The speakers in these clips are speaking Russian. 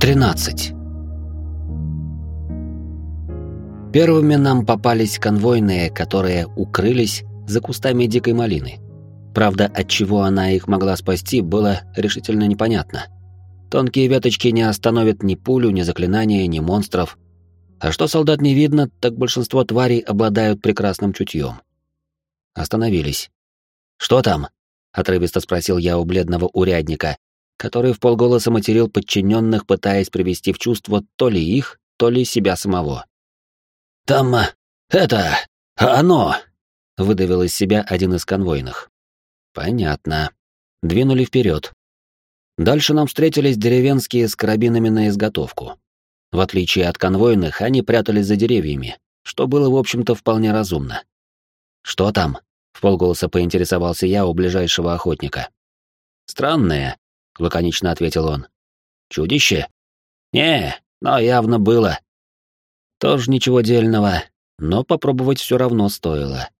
13. Первыми нам попались конвойные, которые укрылись за кустами дикой малины. Правда, от чего она их могла спасти, было решительно непонятно. Тонкие веточки не остановят ни пулю, ни заклинания, ни монстров. А что солдат не видно, так большинство тварей обладают прекрасным чутьем. Остановились. «Что там?» — отрывисто спросил я у бледного урядника, который в полголоса материл подчиненных, пытаясь привести в чувство то ли их, то ли себя самого. «Там... это... оно!» — выдавил из себя один из конвойных. «Понятно. Двинули вперед. Дальше нам встретились деревенские с карабинами на изготовку. В отличие от конвойных, они прятались за деревьями, что было, в общем-то, вполне разумно. «Что там?» — в полголоса поинтересовался я у ближайшего охотника. «Странное», — лаконично ответил он. «Чудище?» «Не, но явно было». Тоже ничего дельного, но попробовать все равно стоило.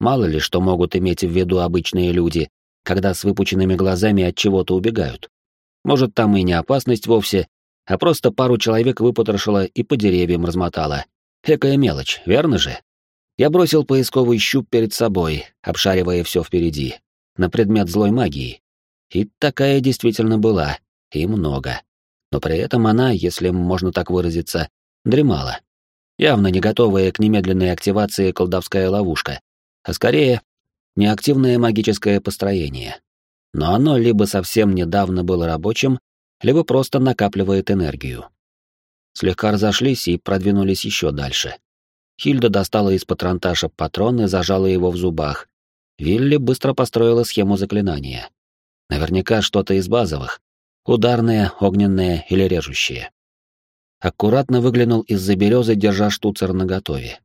Мало ли что могут иметь в виду обычные люди, когда с выпученными глазами от чего-то убегают. Может, там и не опасность вовсе, а просто пару человек выпотрошила и по деревьям размотала. Экая мелочь, верно же? Я бросил поисковый щуп перед собой, обшаривая все впереди, на предмет злой магии. И такая действительно была, и много. Но при этом она, если можно так выразиться, дремала. Явно не готовая к немедленной активации колдовская ловушка, а скорее неактивное магическое построение. Но оно либо совсем недавно было рабочим, либо просто накапливает энергию. Слегка разошлись и продвинулись еще дальше. Хильда достала из патронташа патрон и зажала его в зубах. Вилли быстро построила схему заклинания. Наверняка что-то из базовых. Ударное, огненное или режущее. Аккуратно выглянул из-за березы, держа штуцер наготове.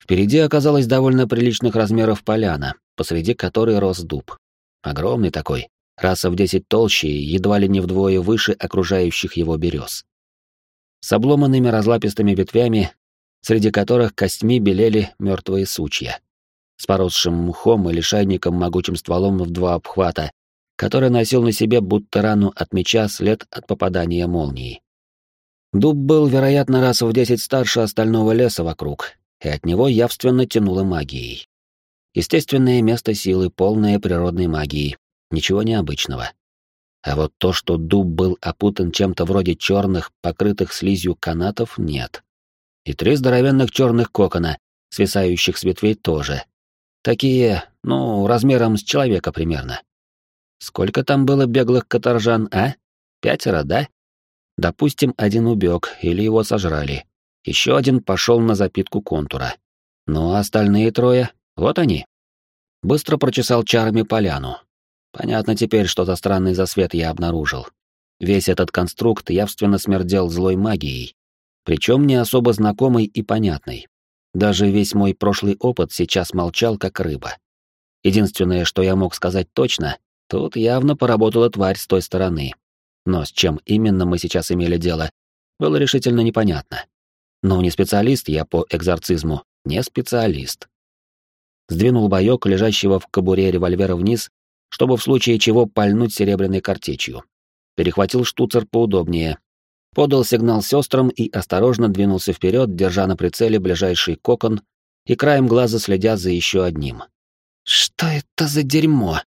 Впереди оказалась довольно приличных размеров поляна, посреди которой рос дуб. Огромный такой, раса в десять толще и едва ли не вдвое выше окружающих его берез. С обломанными разлапистыми ветвями, среди которых костьми белели мертвые сучья. С поросшим мхом и лишайником могучим стволом в два обхвата, который носил на себе будто рану от меча след от попадания молнии. Дуб был, вероятно, раз в десять старше остального леса вокруг, и от него явственно тянуло магией. Естественное место силы, полное природной магии, ничего необычного. А вот то, что дуб был опутан чем-то вроде черных, покрытых слизью канатов, нет. И три здоровенных черных кокона, свисающих с ветвей, тоже. Такие, ну, размером с человека примерно. Сколько там было беглых каторжан, а? Пятеро, да? Допустим, один убег или его сожрали. Еще один пошел на запитку контура. Ну а остальные трое, вот они. Быстро прочесал чарами поляну. Понятно теперь, что за странный засвет я обнаружил. Весь этот конструкт явственно смердел злой магией, причем не особо знакомой и понятной. Даже весь мой прошлый опыт сейчас молчал, как рыба. Единственное, что я мог сказать точно, Тут явно поработала тварь с той стороны. Но с чем именно мы сейчас имели дело, было решительно непонятно. Но не специалист я по экзорцизму, не специалист. Сдвинул боек, лежащего в кобуре револьвера вниз, чтобы в случае чего пальнуть серебряной картечью. Перехватил штуцер поудобнее. Подал сигнал сестрам и осторожно двинулся вперед, держа на прицеле ближайший кокон и краем глаза следя за еще одним. «Что это за дерьмо?»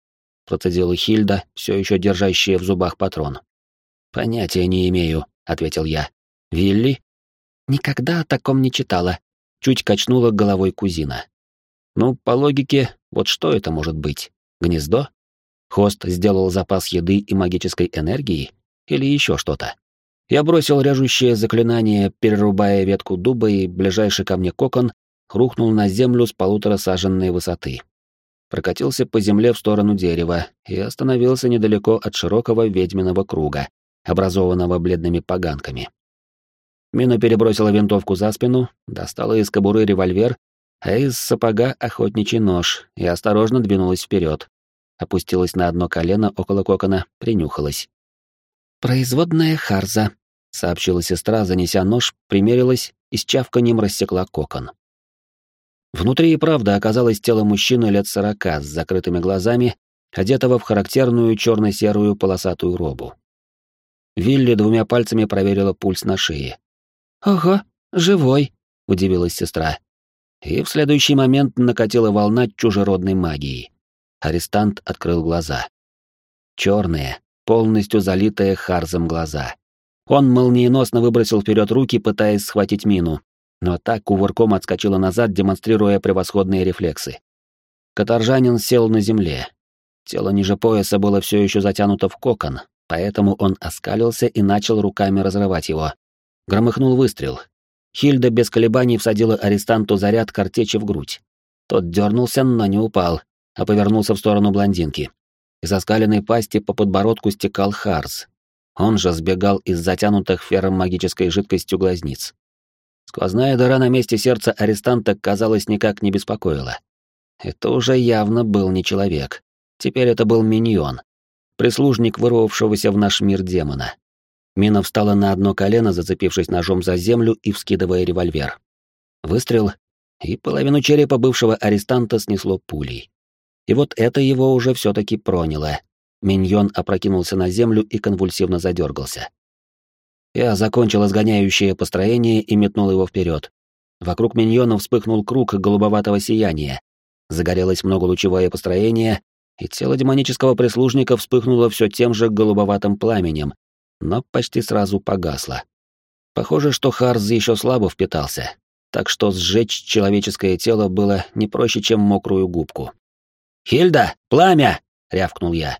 Процедила Хильда, все еще держащая в зубах патрон. Понятия не имею, ответил я. Вилли? Никогда о таком не читала. Чуть качнула головой кузина. Ну, по логике, вот что это может быть? Гнездо? Хост сделал запас еды и магической энергии? Или еще что-то? Я бросил режущее заклинание, перерубая ветку дуба, и ближайший ко мне кокон рухнул на землю с полутора саженной высоты прокатился по земле в сторону дерева и остановился недалеко от широкого ведьминого круга, образованного бледными поганками. Мина перебросила винтовку за спину, достала из кобуры револьвер, а из сапога охотничий нож и осторожно двинулась вперед. Опустилась на одно колено около кокона, принюхалась. «Производная Харза», — сообщила сестра, занеся нож, примерилась и с чавканьем рассекла кокон. Внутри и правда оказалось тело мужчины лет сорока с закрытыми глазами, одетого в характерную черно-серую полосатую робу. Вилли двумя пальцами проверила пульс на шее. «Ага, живой», — удивилась сестра. И в следующий момент накатила волна чужеродной магии. Арестант открыл глаза. Черные, полностью залитые харзом глаза. Он молниеносно выбросил вперед руки, пытаясь схватить мину, но так кувырком отскочила назад, демонстрируя превосходные рефлексы. Каторжанин сел на земле. Тело ниже пояса было все еще затянуто в кокон, поэтому он оскалился и начал руками разрывать его. Громыхнул выстрел. Хильда без колебаний всадила арестанту заряд картечи в грудь. Тот дернулся, но не упал, а повернулся в сторону блондинки. Из оскаленной пасти по подбородку стекал Харс. Он же сбегал из затянутых фером магической жидкостью глазниц. Сквозная дыра на месте сердца арестанта, казалось, никак не беспокоила. Это уже явно был не человек. Теперь это был миньон. Прислужник вырвавшегося в наш мир демона. Мина встала на одно колено, зацепившись ножом за землю и вскидывая револьвер. Выстрел, и половину черепа бывшего арестанта снесло пулей. И вот это его уже все-таки проняло. Миньон опрокинулся на землю и конвульсивно задергался. Я закончил изгоняющее построение и метнул его вперед. Вокруг миньона вспыхнул круг голубоватого сияния. Загорелось многолучевое построение, и тело демонического прислужника вспыхнуло все тем же голубоватым пламенем, но почти сразу погасло. Похоже, что Харз еще слабо впитался, так что сжечь человеческое тело было не проще, чем мокрую губку. «Хильда, пламя!» — рявкнул я.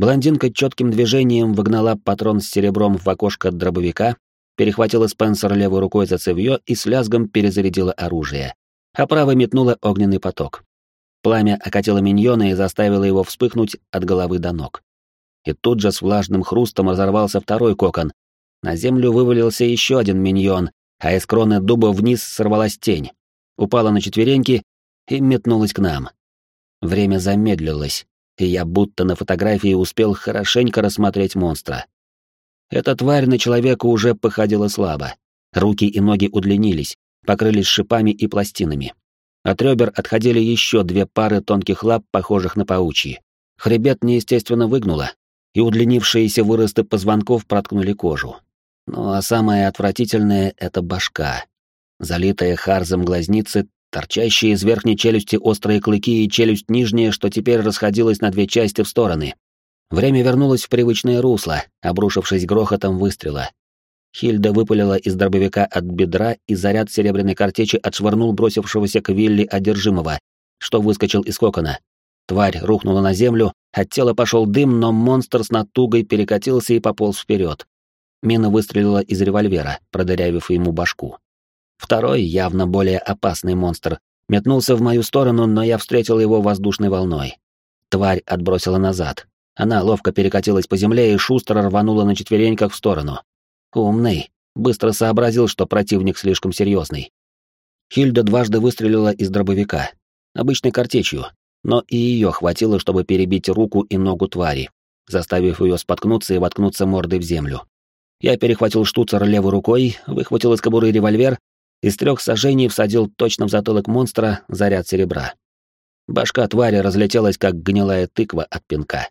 Блондинка четким движением выгнала патрон с серебром в окошко дробовика, перехватила Спенсер левой рукой за цевьё и с лязгом перезарядила оружие, а правой метнула огненный поток. Пламя окатило миньона и заставило его вспыхнуть от головы до ног. И тут же с влажным хрустом разорвался второй кокон. На землю вывалился еще один миньон, а из кроны дуба вниз сорвалась тень. Упала на четвереньки и метнулась к нам. Время замедлилось, и я будто на фотографии успел хорошенько рассмотреть монстра. Эта тварь на человека уже походила слабо. Руки и ноги удлинились, покрылись шипами и пластинами. От ребер отходили еще две пары тонких лап, похожих на паучьи. Хребет неестественно выгнуло, и удлинившиеся выросты позвонков проткнули кожу. Ну а самое отвратительное — это башка. Залитая харзом глазницы, торчащие из верхней челюсти острые клыки и челюсть нижняя, что теперь расходилась на две части в стороны. Время вернулось в привычное русло, обрушившись грохотом выстрела. Хильда выпалила из дробовика от бедра, и заряд серебряной картечи отшвырнул бросившегося к Вилли одержимого, что выскочил из кокона. Тварь рухнула на землю, от тела пошел дым, но монстр с натугой перекатился и пополз вперед. Мина выстрелила из револьвера, продырявив ему башку. Второй, явно более опасный монстр, метнулся в мою сторону, но я встретил его воздушной волной. Тварь отбросила назад. Она ловко перекатилась по земле и шустро рванула на четвереньках в сторону. Умный. Быстро сообразил, что противник слишком серьезный. Хильда дважды выстрелила из дробовика. Обычной картечью, но и ее хватило, чтобы перебить руку и ногу твари, заставив ее споткнуться и воткнуться мордой в землю. Я перехватил штуцер левой рукой, выхватил из кобуры револьвер и с трех сажений всадил точно в затылок монстра заряд серебра. Башка твари разлетелась, как гнилая тыква от пинка.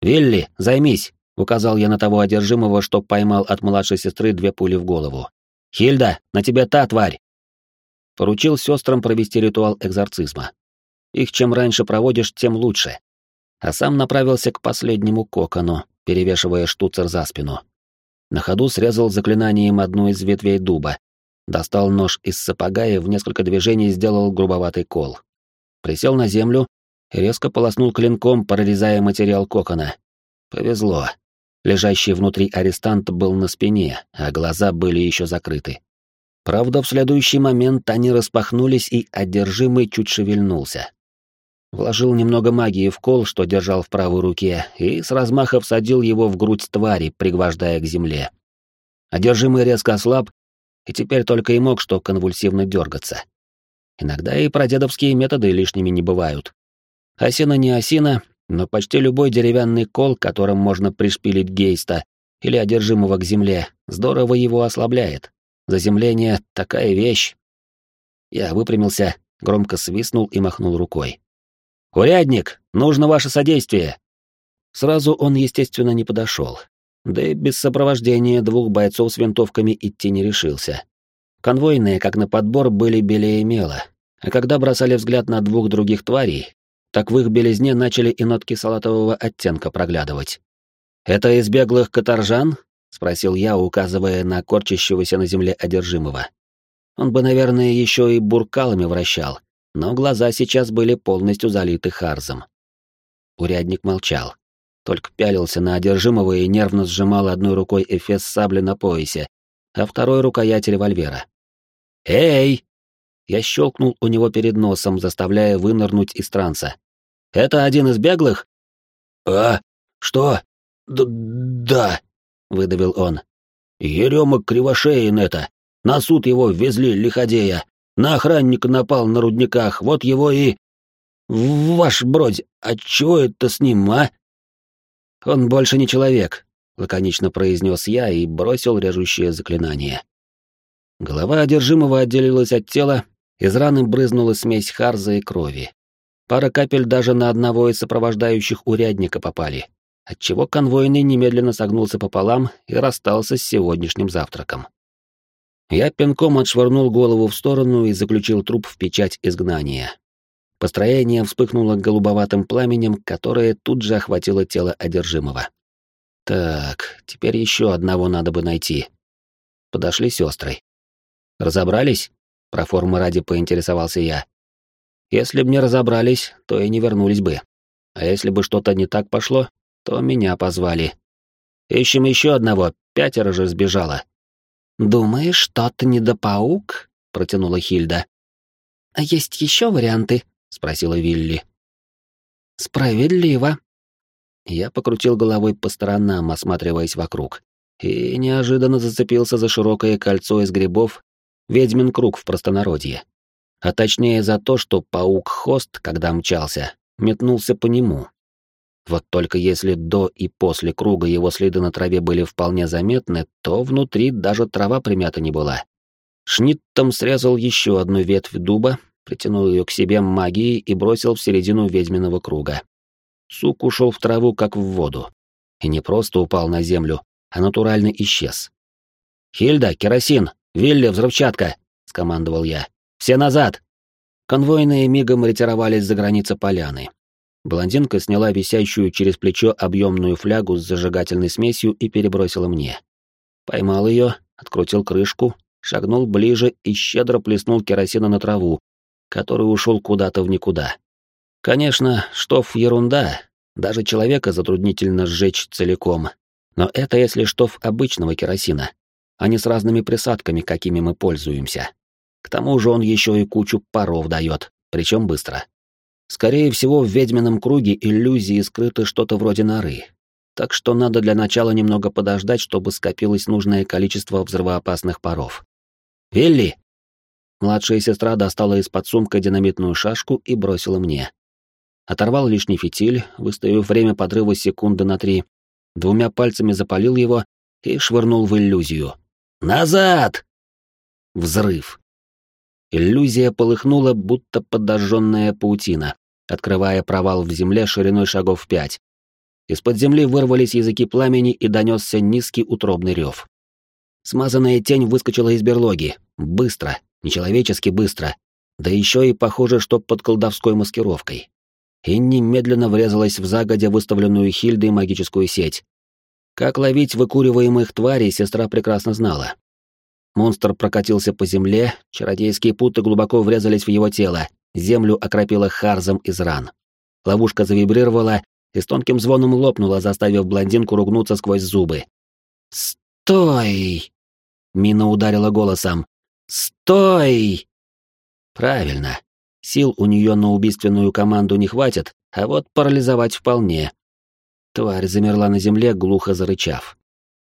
«Вилли, займись!» — указал я на того одержимого, что поймал от младшей сестры две пули в голову. «Хильда, на тебе та тварь!» Поручил сестрам провести ритуал экзорцизма. Их чем раньше проводишь, тем лучше. А сам направился к последнему кокону, перевешивая штуцер за спину. На ходу срезал заклинанием одну из ветвей дуба, достал нож из сапога и в несколько движений сделал грубоватый кол. Присел на землю резко полоснул клинком, прорезая материал кокона. Повезло. Лежащий внутри арестант был на спине, а глаза были еще закрыты. Правда, в следующий момент они распахнулись, и одержимый чуть шевельнулся. Вложил немного магии в кол, что держал в правой руке, и с размаха всадил его в грудь твари, пригвождая к земле. Одержимый резко ослаб, и теперь только и мог что конвульсивно дергаться. Иногда и прадедовские методы лишними не бывают. Осина не осина, но почти любой деревянный кол, которым можно пришпилить гейста или одержимого к земле, здорово его ослабляет. Заземление — такая вещь. Я выпрямился, громко свистнул и махнул рукой. «Урядник, нужно ваше содействие!» Сразу он, естественно, не подошел. Да и без сопровождения двух бойцов с винтовками идти не решился. Конвойные, как на подбор, были белее мела, а когда бросали взгляд на двух других тварей, так в их белизне начали и нотки салатового оттенка проглядывать. «Это из беглых каторжан?» — спросил я, указывая на корчащегося на земле одержимого. Он бы, наверное, еще и буркалами вращал, но глаза сейчас были полностью залиты харзом. Урядник молчал, только пялился на одержимого и нервно сжимал одной рукой эфес сабли на поясе, а второй — рукоять револьвера. «Эй!» Я щелкнул у него перед носом, заставляя вынырнуть из транса. «Это один из беглых?» «А? Что? Д да», — выдавил он. «Еремок Кривошеин это. На суд его везли лиходея. На охранника напал на рудниках, вот его и... Ваш бродь, а чего это с ним, а?» «Он больше не человек», — лаконично произнес я и бросил режущее заклинание. Голова одержимого отделилась от тела, из раны брызнула смесь харза и крови. Пара капель даже на одного из сопровождающих урядника попали, отчего конвойный немедленно согнулся пополам и расстался с сегодняшним завтраком. Я пинком отшвырнул голову в сторону и заключил труп в печать изгнания. Построение вспыхнуло голубоватым пламенем, которое тут же охватило тело одержимого. Так, теперь еще одного надо бы найти. Подошли сестры. Разобрались? Про форму ради поинтересовался я. Если б не разобрались, то и не вернулись бы. А если бы что-то не так пошло, то меня позвали. Ищем еще одного, пятеро же сбежало. «Думаешь, что-то недопаук?» — протянула Хильда. «А есть еще варианты?» — спросила Вилли. «Справедливо». Я покрутил головой по сторонам, осматриваясь вокруг, и неожиданно зацепился за широкое кольцо из грибов ведьмин круг в простонародье. А точнее за то, что паук-хост, когда мчался, метнулся по нему. Вот только если до и после круга его следы на траве были вполне заметны, то внутри даже трава примята не была. Шниттом срезал еще одну ветвь дуба, притянул ее к себе магией и бросил в середину ведьминого круга. Сук ушел в траву, как в воду. И не просто упал на землю, а натурально исчез. «Хильда, керосин!» «Вилли, взрывчатка!» — скомандовал я. «Все назад!» Конвойные мигом ретировались за границы поляны. Блондинка сняла висящую через плечо объемную флягу с зажигательной смесью и перебросила мне. Поймал ее, открутил крышку, шагнул ближе и щедро плеснул керосина на траву, который ушел куда-то в никуда. Конечно, штоф ерунда, даже человека затруднительно сжечь целиком, но это если штоф обычного керосина а не с разными присадками, какими мы пользуемся. К тому же он еще и кучу паров дает, причем быстро. Скорее всего, в ведьмином круге иллюзии скрыто что-то вроде норы. Так что надо для начала немного подождать, чтобы скопилось нужное количество взрывоопасных паров. «Вилли!» Младшая сестра достала из-под сумка динамитную шашку и бросила мне. Оторвал лишний фитиль, выставив время подрыва секунды на три, двумя пальцами запалил его и швырнул в иллюзию. Назад! Взрыв. Иллюзия полыхнула, будто подожженная паутина, открывая провал в земле шириной шагов пять. Из-под земли вырвались языки пламени и донесся низкий утробный рев. Смазанная тень выскочила из берлоги. Быстро, нечеловечески быстро. Да еще и похоже, что под колдовской маскировкой. И немедленно врезалась в загодя выставленную Хильдой магическую сеть, как ловить выкуриваемых тварей, сестра прекрасно знала. Монстр прокатился по земле, чародейские путы глубоко врезались в его тело, землю окропило харзом из ран. Ловушка завибрировала и с тонким звоном лопнула, заставив блондинку ругнуться сквозь зубы. «Стой!» Мина ударила голосом. «Стой!» Правильно. Сил у нее на убийственную команду не хватит, а вот парализовать вполне. Тварь замерла на земле, глухо зарычав.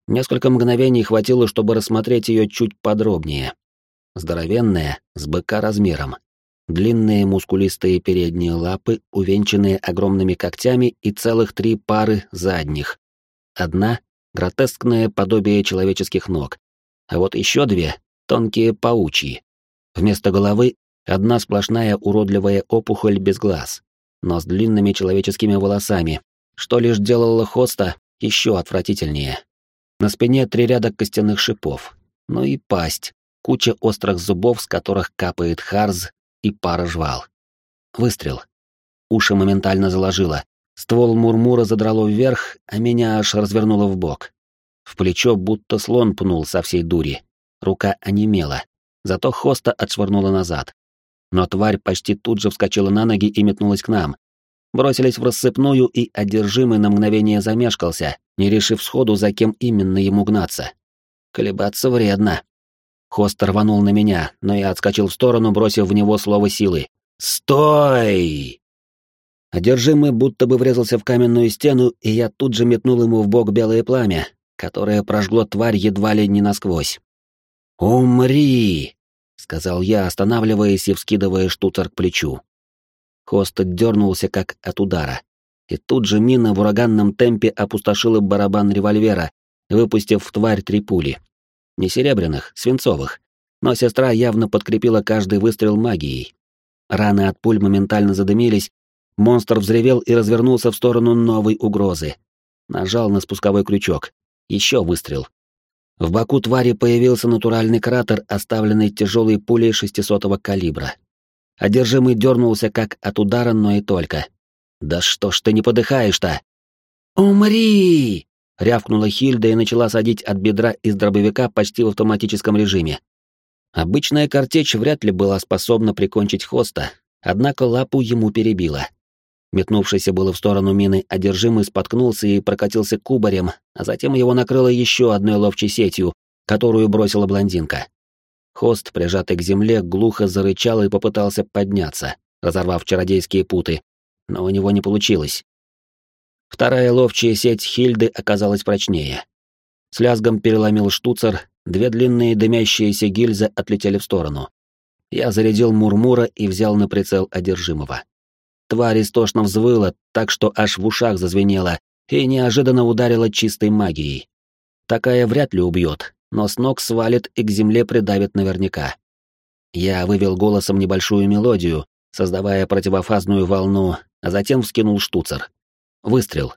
Несколько мгновений хватило, чтобы рассмотреть ее чуть подробнее. Здоровенная, с быка размером. Длинные мускулистые передние лапы, увенчанные огромными когтями и целых три пары задних. Одна — гротескное подобие человеческих ног, а вот еще две — тонкие паучьи. Вместо головы — одна сплошная уродливая опухоль без глаз, но с длинными человеческими волосами, что лишь делало хоста еще отвратительнее. На спине три ряда костяных шипов. Ну и пасть, куча острых зубов, с которых капает харз и пара жвал. Выстрел. Уши моментально заложило. Ствол мурмура задрало вверх, а меня аж развернуло в бок. В плечо будто слон пнул со всей дури. Рука онемела. Зато хоста отшвырнула назад. Но тварь почти тут же вскочила на ноги и метнулась к нам. Бросились в рассыпную, и одержимый на мгновение замешкался, не решив сходу, за кем именно ему гнаться. Колебаться вредно. Хост рванул на меня, но я отскочил в сторону, бросив в него слово силы. «Стой!» Одержимый будто бы врезался в каменную стену, и я тут же метнул ему в бок белое пламя, которое прожгло тварь едва ли не насквозь. «Умри!» — сказал я, останавливаясь и вскидывая штуцер к плечу. Хост дернулся как от удара, и тут же мина в ураганном темпе опустошила барабан револьвера, выпустив в тварь три пули. Не серебряных, свинцовых, но сестра явно подкрепила каждый выстрел магией. Раны от пуль моментально задымились, монстр взревел и развернулся в сторону новой угрозы. Нажал на спусковой крючок. Еще выстрел. В боку твари появился натуральный кратер, оставленный тяжелой пулей шестисотого калибра. Одержимый дернулся как от удара, но и только. «Да что ж ты не подыхаешь-то?» «Умри!» — рявкнула Хильда и начала садить от бедра из дробовика почти в автоматическом режиме. Обычная картечь вряд ли была способна прикончить хоста, однако лапу ему перебила. Метнувшийся было в сторону мины одержимый споткнулся и прокатился кубарем, а затем его накрыло еще одной ловчей сетью, которую бросила блондинка. Хост, прижатый к земле, глухо зарычал и попытался подняться, разорвав чародейские путы, но у него не получилось. Вторая ловчая сеть Хильды оказалась прочнее. С лязгом переломил штуцер, две длинные дымящиеся гильзы отлетели в сторону. Я зарядил Мурмура и взял на прицел одержимого. Тварь истошно взвыла, так что аж в ушах зазвенело, и неожиданно ударила чистой магией. Такая вряд ли убьет, но с ног свалит и к земле придавит наверняка. Я вывел голосом небольшую мелодию, создавая противофазную волну, а затем вскинул штуцер. Выстрел.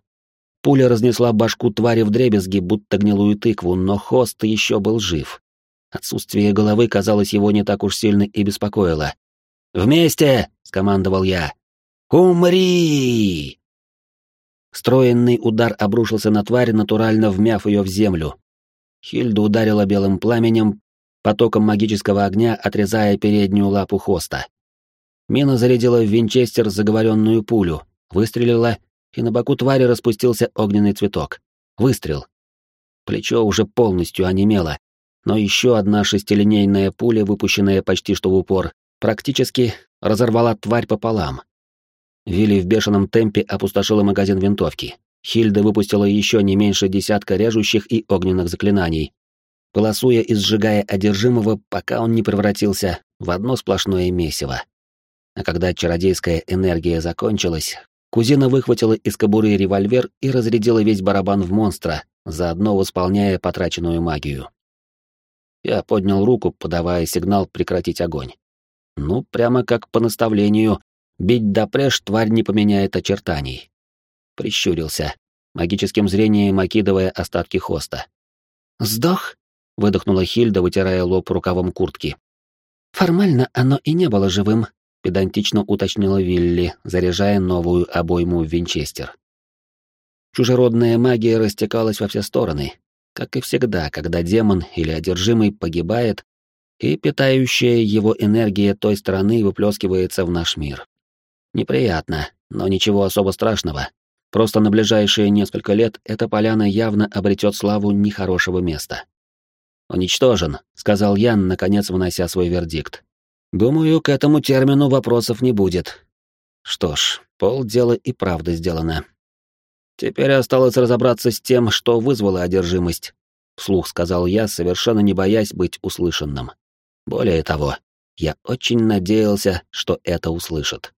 Пуля разнесла башку твари в дребезги, будто гнилую тыкву, но хост еще был жив. Отсутствие головы, казалось, его не так уж сильно и беспокоило. «Вместе!» — скомандовал я. «Умри!» Строенный удар обрушился на тварь, натурально вмяв ее в землю. Хильда ударила белым пламенем, потоком магического огня, отрезая переднюю лапу хоста. Мина зарядила в винчестер заговоренную пулю, выстрелила, и на боку твари распустился огненный цветок. Выстрел. Плечо уже полностью онемело, но еще одна шестилинейная пуля, выпущенная почти что в упор, практически разорвала тварь пополам. Вилли в бешеном темпе опустошила магазин винтовки. Хильда выпустила еще не меньше десятка режущих и огненных заклинаний, полосуя и сжигая одержимого, пока он не превратился в одно сплошное месиво. А когда чародейская энергия закончилась, кузина выхватила из кобуры револьвер и разрядила весь барабан в монстра, заодно восполняя потраченную магию. Я поднял руку, подавая сигнал прекратить огонь. Ну, прямо как по наставлению, Бить допрежь тварь не поменяет очертаний. Прищурился, магическим зрением окидывая остатки хоста. «Сдох?» — выдохнула Хильда, вытирая лоб рукавом куртки. «Формально оно и не было живым», — педантично уточнила Вилли, заряжая новую обойму в винчестер. Чужеродная магия растекалась во все стороны, как и всегда, когда демон или одержимый погибает, и питающая его энергия той стороны выплескивается в наш мир. Неприятно, но ничего особо страшного. Просто на ближайшие несколько лет эта поляна явно обретет славу нехорошего места. «Уничтожен», — сказал Ян, наконец вынося свой вердикт. «Думаю, к этому термину вопросов не будет». Что ж, полдела и правда сделано. Теперь осталось разобраться с тем, что вызвало одержимость, вслух сказал я, совершенно не боясь быть услышанным. Более того, я очень надеялся, что это услышат.